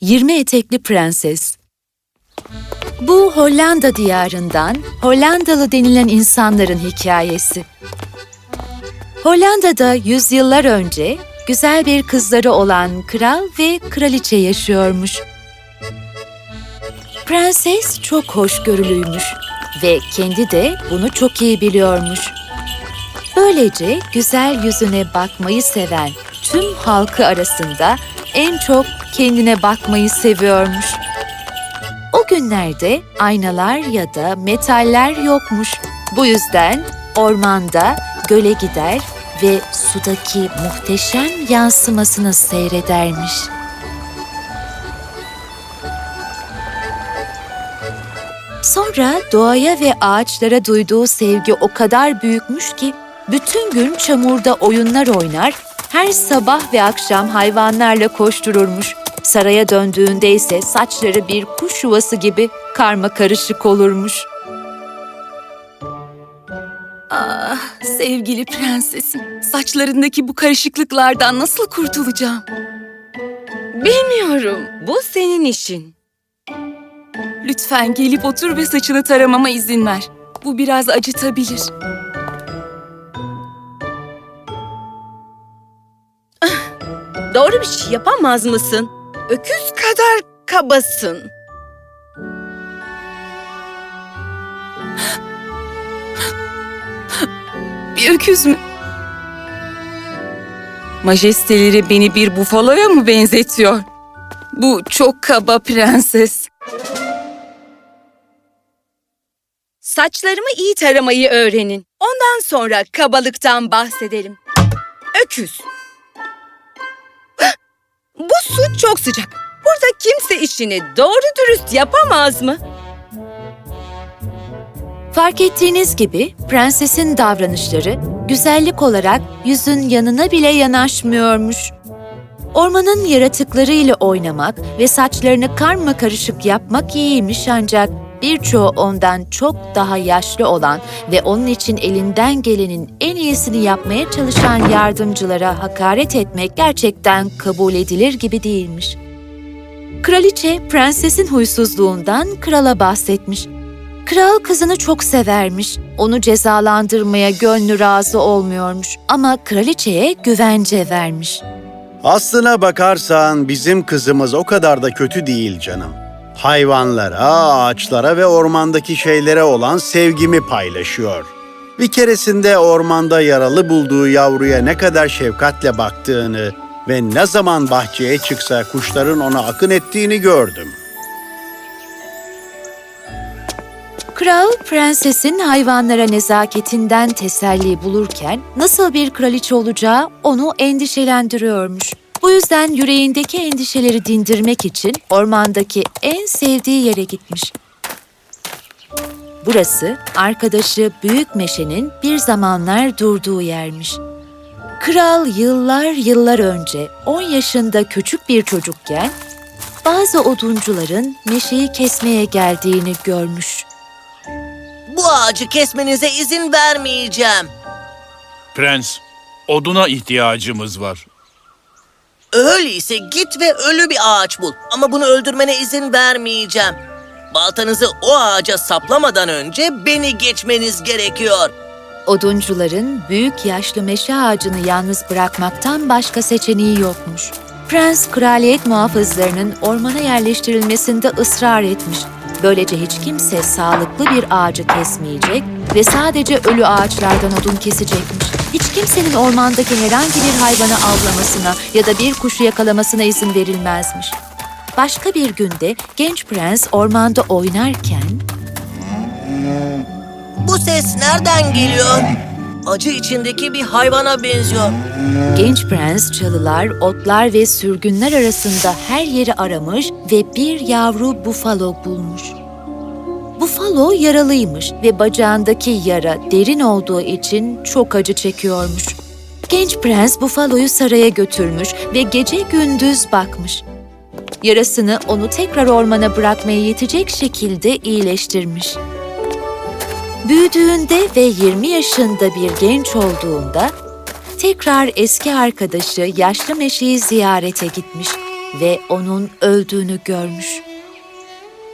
20 Etekli Prenses Bu Hollanda diyarından Hollandalı denilen insanların hikayesi. Hollanda'da yüzyıllar önce güzel bir kızları olan kral ve kraliçe yaşıyormuş. Prenses çok hoşgörülüymüş ve kendi de bunu çok iyi biliyormuş. Böylece güzel yüzüne bakmayı seven tüm halkı arasında en çok kendine bakmayı seviyormuş. O günlerde aynalar ya da metaller yokmuş. Bu yüzden ormanda göle gider ve sudaki muhteşem yansımasını seyredermiş. Sonra doğaya ve ağaçlara duyduğu sevgi o kadar büyükmüş ki bütün gün çamurda oyunlar oynar, her sabah ve akşam hayvanlarla koştururmuş. Saraya döndüğünde ise saçları bir kuş yuvası gibi karma karışık olurmuş. Ah sevgili prensesim, saçlarındaki bu karışıklıklardan nasıl kurtulacağım? Bilmiyorum. Bu senin işin. Lütfen gelip otur ve saçını taramama izin ver. Bu biraz acıtabilir. Doğru bir şey yapamaz mısın? Öküz kadar kabasın. Bir öküz mü? Majesteleri beni bir bufaloya mı benzetiyor? Bu çok kaba prenses. Saçlarımı iyi taramayı öğrenin. Ondan sonra kabalıktan bahsedelim. Öküz. Bu su çok sıcak. Burada kimse işini doğru dürüst yapamaz mı? Fark ettiğiniz gibi prensesin davranışları güzellik olarak yüzün yanına bile yanaşmıyormuş. Ormanın yaratıklarıyla oynamak ve saçlarını karma karışık yapmak iyiymiş ancak birçoğu ondan çok daha yaşlı olan ve onun için elinden gelenin en iyisini yapmaya çalışan yardımcılara hakaret etmek gerçekten kabul edilir gibi değilmiş. Kraliçe prensesin huysuzluğundan krala bahsetmiş. Kral kızını çok severmiş. Onu cezalandırmaya gönlü razı olmuyormuş ama kraliçeye güvence vermiş. Aslına bakarsan bizim kızımız o kadar da kötü değil canım. Hayvanlara, ağaçlara ve ormandaki şeylere olan sevgimi paylaşıyor. Bir keresinde ormanda yaralı bulduğu yavruya ne kadar şefkatle baktığını ve ne zaman bahçeye çıksa kuşların ona akın ettiğini gördüm. Kral prensesin hayvanlara nezaketinden teselli bulurken nasıl bir kraliçe olacağı onu endişelendiriyormuş. Bu yüzden yüreğindeki endişeleri dindirmek için ormandaki en sevdiği yere gitmiş. Burası arkadaşı Büyük Meşe'nin bir zamanlar durduğu yermiş. Kral yıllar yıllar önce 10 yaşında küçük bir çocukken bazı oduncuların meşeyi kesmeye geldiğini görmüş. Bu ağacı kesmenize izin vermeyeceğim. Prens, oduna ihtiyacımız var. Öyleyse git ve ölü bir ağaç bul. Ama bunu öldürmene izin vermeyeceğim. Baltanızı o ağaca saplamadan önce beni geçmeniz gerekiyor. Oduncuların büyük yaşlı meşe ağacını yalnız bırakmaktan başka seçeneği yokmuş. Prens kraliyet muhafızlarının ormana yerleştirilmesinde ısrar etmiş. Böylece hiç kimse sağlıklı bir ağacı kesmeyecek ve sadece ölü ağaçlardan odun kesecekmiş. Hiç kimsenin ormandaki herhangi bir hayvanı avlamasına ya da bir kuşu yakalamasına izin verilmezmiş. Başka bir günde genç prens ormanda oynarken Bu ses nereden geliyor? Acı içindeki bir hayvana benziyor. Genç prens çalılar, otlar ve sürgünler arasında her yeri aramış ve bir yavru bufalo bulmuş. Bufalo yaralıymış ve bacağındaki yara derin olduğu için çok acı çekiyormuş. Genç prens bufaloyu saraya götürmüş ve gece gündüz bakmış. Yarasını onu tekrar ormana bırakmaya yetecek şekilde iyileştirmiş. Büyüdüğünde ve 20 yaşında bir genç olduğunda tekrar eski arkadaşı yaşlı meşeyi ziyarete gitmiş. ve onun öldüğünü görmüş.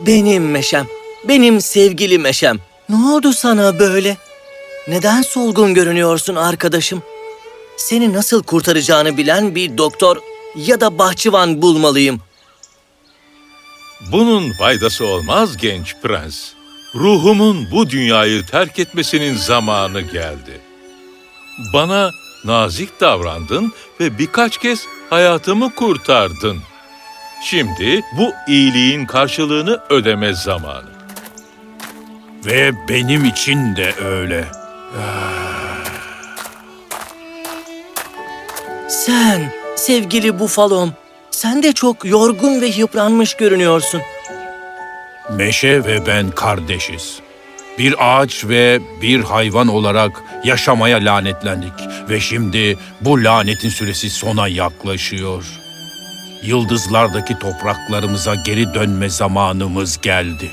Benim meşem, benim sevgili meşem. Ne oldu sana böyle? Neden solgun görünüyorsun arkadaşım? Seni nasıl kurtaracağını bilen bir doktor ya da bahçıvan bulmalıyım. Bunun faydası olmaz genç prens. Ruhumun bu dünyayı terk etmesinin zamanı geldi. Bana nazik davrandın ve birkaç kez hayatımı kurtardın. Şimdi bu iyiliğin karşılığını ödeme zamanı. Ve benim için de öyle. Sen, sevgili bufalom, sen de çok yorgun ve yıpranmış görünüyorsun. Meşe ve ben kardeşiz. Bir ağaç ve bir hayvan olarak yaşamaya lanetlendik ve şimdi bu lanetin süresi sona yaklaşıyor. Yıldızlardaki topraklarımıza geri dönme zamanımız geldi.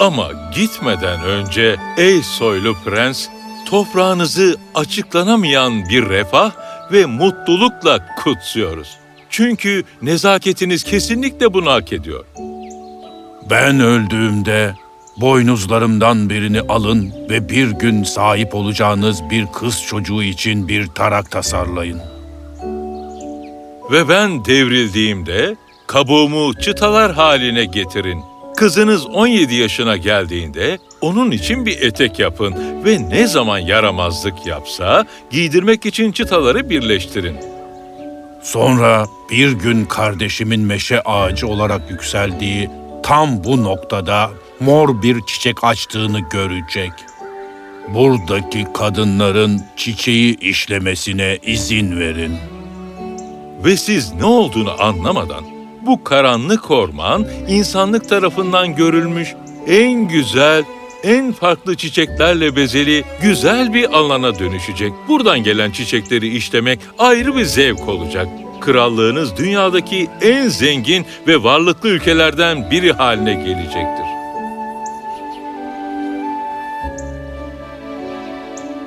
Ama gitmeden önce ey soylu prens, toprağınızı açıklanamayan bir refah ve mutlulukla kutsuyoruz. Çünkü nezaketiniz kesinlikle bunu hak ediyor. Ben öldüğümde boynuzlarımdan birini alın ve bir gün sahip olacağınız bir kız çocuğu için bir tarak tasarlayın. Ve ben devrildiğimde kabuğumu çıtalar haline getirin. Kızınız 17 yaşına geldiğinde onun için bir etek yapın ve ne zaman yaramazlık yapsa giydirmek için çıtaları birleştirin. Sonra bir gün kardeşimin meşe ağacı olarak yükseldiği tam bu noktada mor bir çiçek açtığını görecek. Buradaki kadınların çiçeği işlemesine izin verin. Ve siz ne olduğunu anlamadan bu karanlık orman insanlık tarafından görülmüş en güzel, en farklı çiçeklerle bezeli güzel bir alana dönüşecek. Buradan gelen çiçekleri işlemek ayrı bir zevk olacak. Krallığınız dünyadaki en zengin ve varlıklı ülkelerden biri haline gelecektir.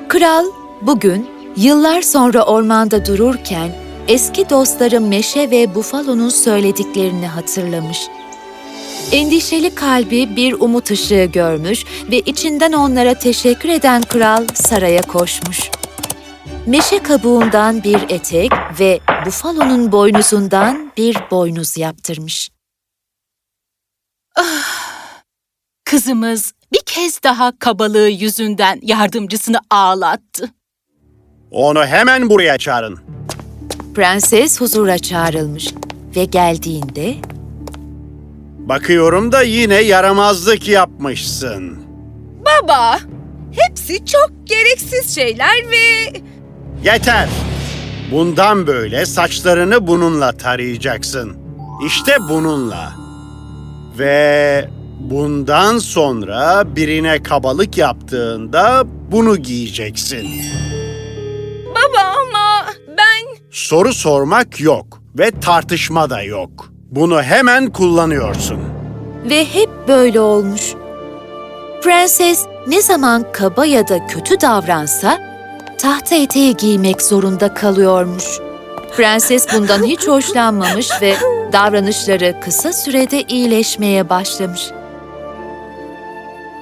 Kral bugün yıllar sonra ormanda dururken eski dostları Meşe ve Bufalo'nun söylediklerini hatırlamış. Endişeli kalbi bir umut ışığı görmüş ve içinden onlara teşekkür eden kral saraya koşmuş. Meşe kabuğundan bir etek ve Bufalo'nun boynuzundan bir boynuz yaptırmış. Kızımız bir kez daha kabalığı yüzünden yardımcısını ağlattı. Onu hemen buraya çağırın. Prenses huzura çağrılmış ve geldiğinde Bakıyorum da yine yaramazlık yapmışsın. Baba, hepsi çok gereksiz şeyler ve Yeter. Bundan böyle saçlarını bununla tarayacaksın. İşte bununla. Ve bundan sonra birine kabalık yaptığında bunu giyeceksin. baba ama ben Soru sormak yok ve tartışma da yok. Bunu hemen kullanıyorsun. ve hep böyle olmuş. Prenses ne zaman kaba ya da kötü davransa tahta eteği giymek zorunda kalıyormuş. Prenses bundan hiç hoşlanmamış ve davranışları kısa sürede iyileşmeye başlamış.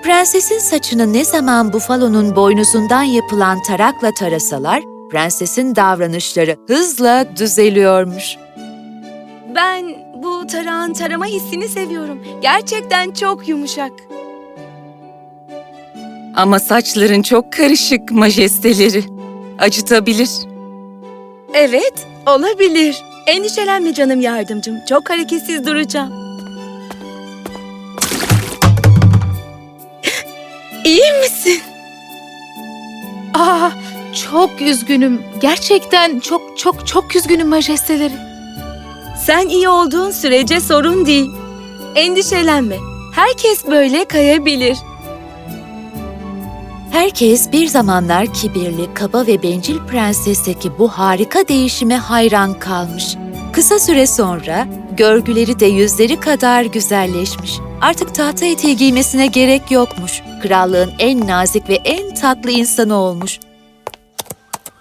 Prensesin saçını ne zaman bufalonun boynuzundan yapılan tarakla tarasalar, prensesin davranışları hızla düzeliyormuş. ben bu tarağın tarama hissini seviyorum. Gerçekten çok yumuşak. Ama saçların çok karışık majesteleri. Acıtabilir. Evet, olabilir. Endişelenme canım yardımcım. Çok hareketsiz duracağım. İyi misin? Aa, çok üzgünüm. Gerçekten çok çok çok üzgünüm majesteleri. Sen iyi olduğun sürece sorun değil. Endişelenme. Herkes böyle kayabilir. Herkes bir zamanlar kibirli, kaba ve bencil prensesteki bu harika değişime hayran kalmış. Kısa süre sonra görgüleri de yüzleri kadar güzelleşmiş. Artık tahta eteği giymesine gerek yokmuş. Krallığın en nazik ve en tatlı insanı olmuş.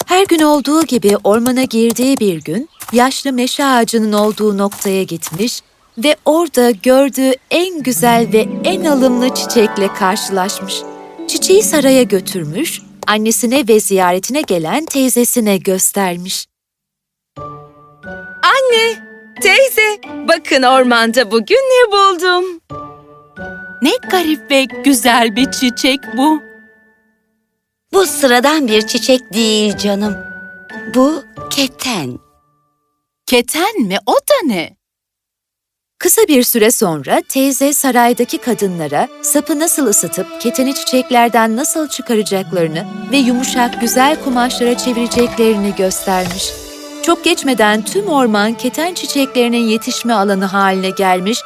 Her gün olduğu gibi ormana girdiği bir gün yaşlı meşe ağacının olduğu noktaya gitmiş ve orada gördüğü en güzel ve en alımlı çiçekle karşılaşmış. Çiçeği saraya götürmüş, annesine ve ziyaretine gelen teyzesine göstermiş. Anne, teyze, bakın ormanda bugün ne buldum. Ne garip ve güzel bir çiçek bu. Bu sıradan bir çiçek değil canım. Bu keten. Keten mi? O da ne? Kısa bir süre sonra teyze saraydaki kadınlara sapı nasıl ısıtıp keteni çiçeklerden nasıl çıkaracaklarını ve yumuşak güzel kumaşlara çevireceklerini göstermiş. Çok geçmeden tüm orman keten çiçeklerinin yetişme alanı haline gelmiş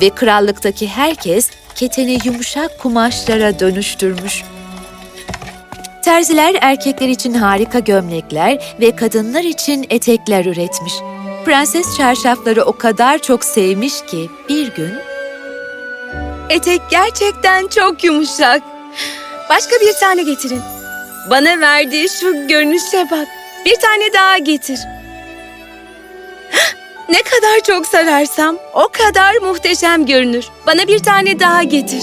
ve krallıktaki herkes keteni yumuşak kumaşlara dönüştürmüş. Terziler erkekler için harika gömlekler ve kadınlar için etekler üretmiş. Prenses çarşafları o kadar çok sevmiş ki bir gün Etek gerçekten çok yumuşak. Başka bir tane getirin. Bana verdiği şu görünüşe bak. Bir tane daha getir. Ne kadar çok sararsam o kadar muhteşem görünür. Bana bir tane daha getir.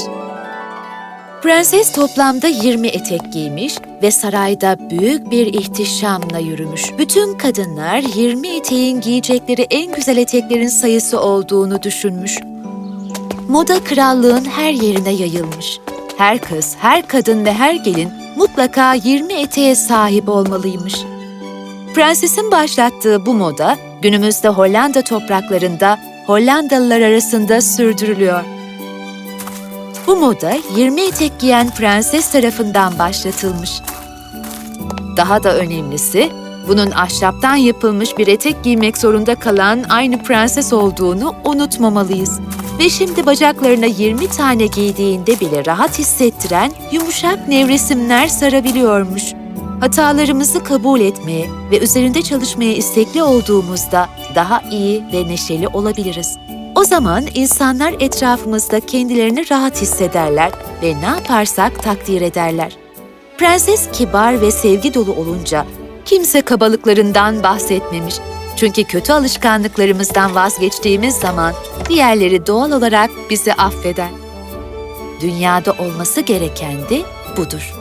Prenses toplamda 20 etek giymiş ve sarayda büyük bir ihtişamla yürümüş. Bütün kadınlar 20 eteğin giyecekleri en güzel eteklerin sayısı olduğunu düşünmüş. Moda krallığın her yerine yayılmış. Her kız, her kadın ve her gelin mutlaka 20 eteğe sahip olmalıymış. Prensesin başlattığı bu moda günümüzde Hollanda topraklarında Hollandalılar arasında sürdürülüyor. Bu moda 20 etek giyen prenses tarafından başlatılmış. Daha da önemlisi, bunun ahşaptan yapılmış bir etek giymek zorunda kalan aynı prenses olduğunu unutmamalıyız. Ve şimdi bacaklarına 20 tane giydiğinde bile rahat hissettiren yumuşak nevresimler sarabiliyormuş. Hatalarımızı kabul etmeye ve üzerinde çalışmaya istekli olduğumuzda daha iyi ve neşeli olabiliriz. O zaman insanlar etrafımızda kendilerini rahat hissederler ve ne yaparsak takdir ederler. Prenses kibar ve sevgi dolu olunca kimse kabalıklarından bahsetmemiş. Çünkü kötü alışkanlıklarımızdan vazgeçtiğimiz zaman diğerleri doğal olarak bizi affeder. Dünyada olması gereken de budur.